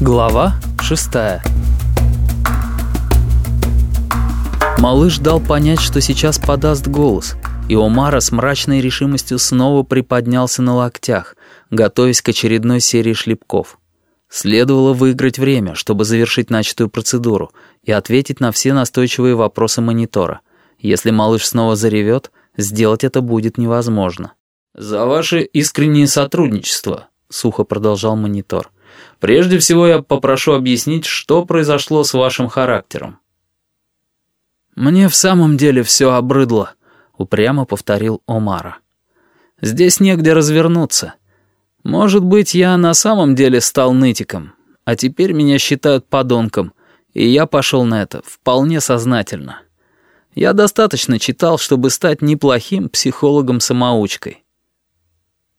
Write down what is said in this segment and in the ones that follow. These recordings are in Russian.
Глава шестая Малыш дал понять, что сейчас подаст голос, и Омара с мрачной решимостью снова приподнялся на локтях, готовясь к очередной серии шлепков. Следовало выиграть время, чтобы завершить начатую процедуру и ответить на все настойчивые вопросы монитора. Если малыш снова заревет, сделать это будет невозможно. «За ваше искреннее сотрудничество», — сухо продолжал монитор. «Прежде всего я попрошу объяснить, что произошло с вашим характером». «Мне в самом деле все обрыдло», — упрямо повторил Омара. «Здесь негде развернуться. Может быть, я на самом деле стал нытиком, а теперь меня считают подонком, и я пошел на это вполне сознательно. Я достаточно читал, чтобы стать неплохим психологом-самоучкой».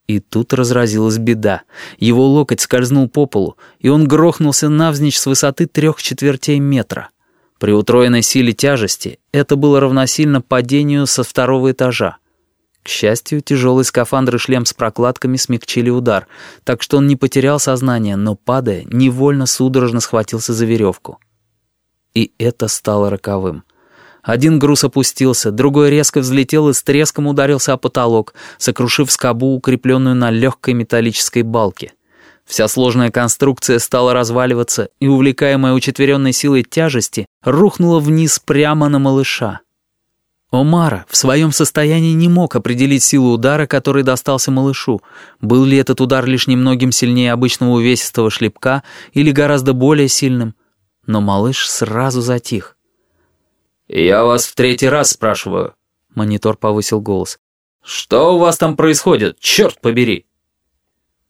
И тут разразилась беда. Его локоть скользнул по полу, и он грохнулся навзничь с высоты трех четвертей метра. При утроенной силе тяжести это было равносильно падению со второго этажа. К счастью, тяжелый скафандр и шлем с прокладками смягчили удар, так что он не потерял сознание, но, падая, невольно судорожно схватился за веревку. И это стало роковым. Один груз опустился, другой резко взлетел и с треском ударился о потолок, сокрушив скобу, укрепленную на легкой металлической балке. Вся сложная конструкция стала разваливаться, и, увлекаемая учетверенной силой тяжести, рухнула вниз прямо на малыша. Омара в своем состоянии не мог определить силу удара, который достался малышу. Был ли этот удар лишь немногим сильнее обычного увесистого шлепка или гораздо более сильным? Но малыш сразу затих. «Я вас в третий раз спрашиваю», — монитор повысил голос. «Что у вас там происходит, черт побери?»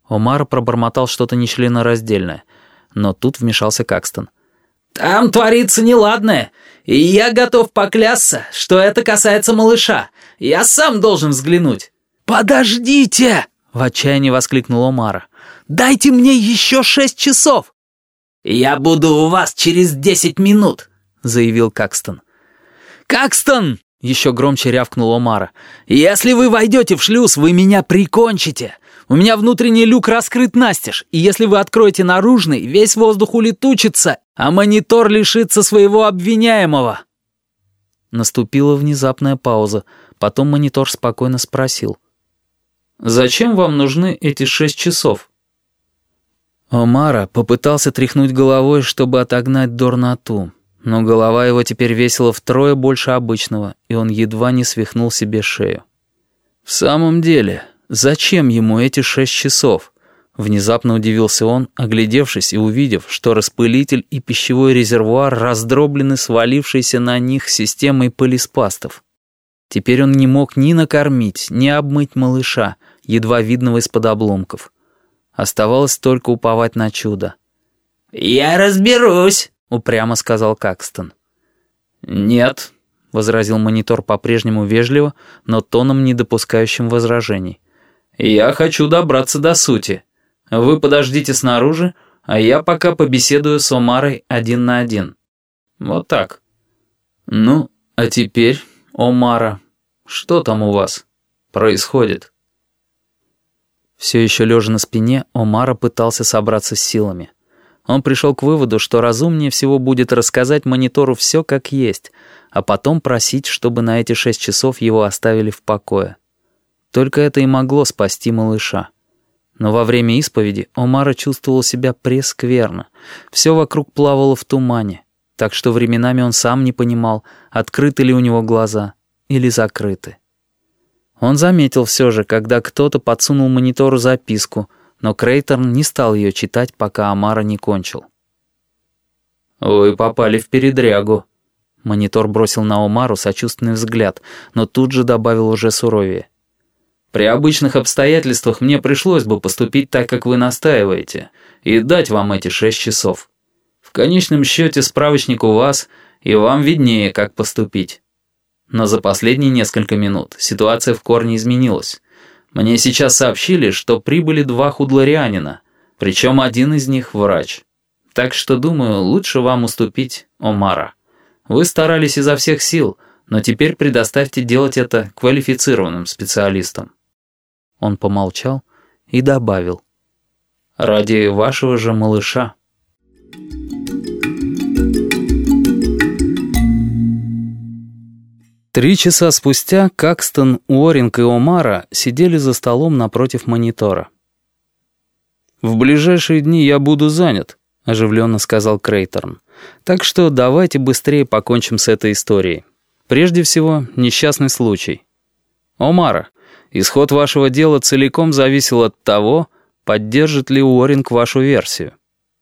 Омар пробормотал что-то нечленораздельное, но тут вмешался Какстон. «Там творится неладное, и я готов поклясться, что это касается малыша. Я сам должен взглянуть». «Подождите!» — в отчаянии воскликнул Омара. «Дайте мне еще шесть часов!» «Я буду у вас через десять минут», — заявил Какстон. «Какстон!» — еще громче рявкнул Омара. «Если вы войдете в шлюз, вы меня прикончите. У меня внутренний люк раскрыт настежь, и если вы откроете наружный, весь воздух улетучится, а монитор лишится своего обвиняемого». Наступила внезапная пауза. Потом монитор спокойно спросил. «Зачем вам нужны эти шесть часов?» Омара попытался тряхнуть головой, чтобы отогнать дурноту. Но голова его теперь весила втрое больше обычного, и он едва не свихнул себе шею. «В самом деле, зачем ему эти шесть часов?» Внезапно удивился он, оглядевшись и увидев, что распылитель и пищевой резервуар раздроблены свалившейся на них системой полиспастов. Теперь он не мог ни накормить, ни обмыть малыша, едва видного из-под обломков. Оставалось только уповать на чудо. «Я разберусь», упрямо сказал Какстон. «Нет», — возразил монитор по-прежнему вежливо, но тоном, не допускающим возражений. «Я хочу добраться до сути. Вы подождите снаружи, а я пока побеседую с Омарой один на один. Вот так. Ну, а теперь, Омара, что там у вас происходит?» Все еще лежа на спине, Омара пытался собраться с силами. Он пришел к выводу, что разумнее всего будет рассказать монитору все как есть, а потом просить, чтобы на эти шесть часов его оставили в покое. Только это и могло спасти малыша. Но во время исповеди Омара чувствовал себя прескверно. Все вокруг плавало в тумане, так что временами он сам не понимал, открыты ли у него глаза или закрыты. Он заметил все же, когда кто-то подсунул монитору записку — но Крейторн не стал ее читать, пока Амара не кончил. «Вы попали в передрягу». Монитор бросил на Омару сочувственный взгляд, но тут же добавил уже суровее. «При обычных обстоятельствах мне пришлось бы поступить так, как вы настаиваете, и дать вам эти шесть часов. В конечном счете справочник у вас, и вам виднее, как поступить. Но за последние несколько минут ситуация в корне изменилась. Мне сейчас сообщили, что прибыли два худларианина, причем один из них врач. Так что, думаю, лучше вам уступить, Омара. Вы старались изо всех сил, но теперь предоставьте делать это квалифицированным специалистам». Он помолчал и добавил. «Ради вашего же малыша». Три часа спустя Какстон, Уоринг и Омара сидели за столом напротив монитора. «В ближайшие дни я буду занят», — оживленно сказал Крейторн. «Так что давайте быстрее покончим с этой историей. Прежде всего, несчастный случай. Омара, исход вашего дела целиком зависел от того, поддержит ли Уоринг вашу версию.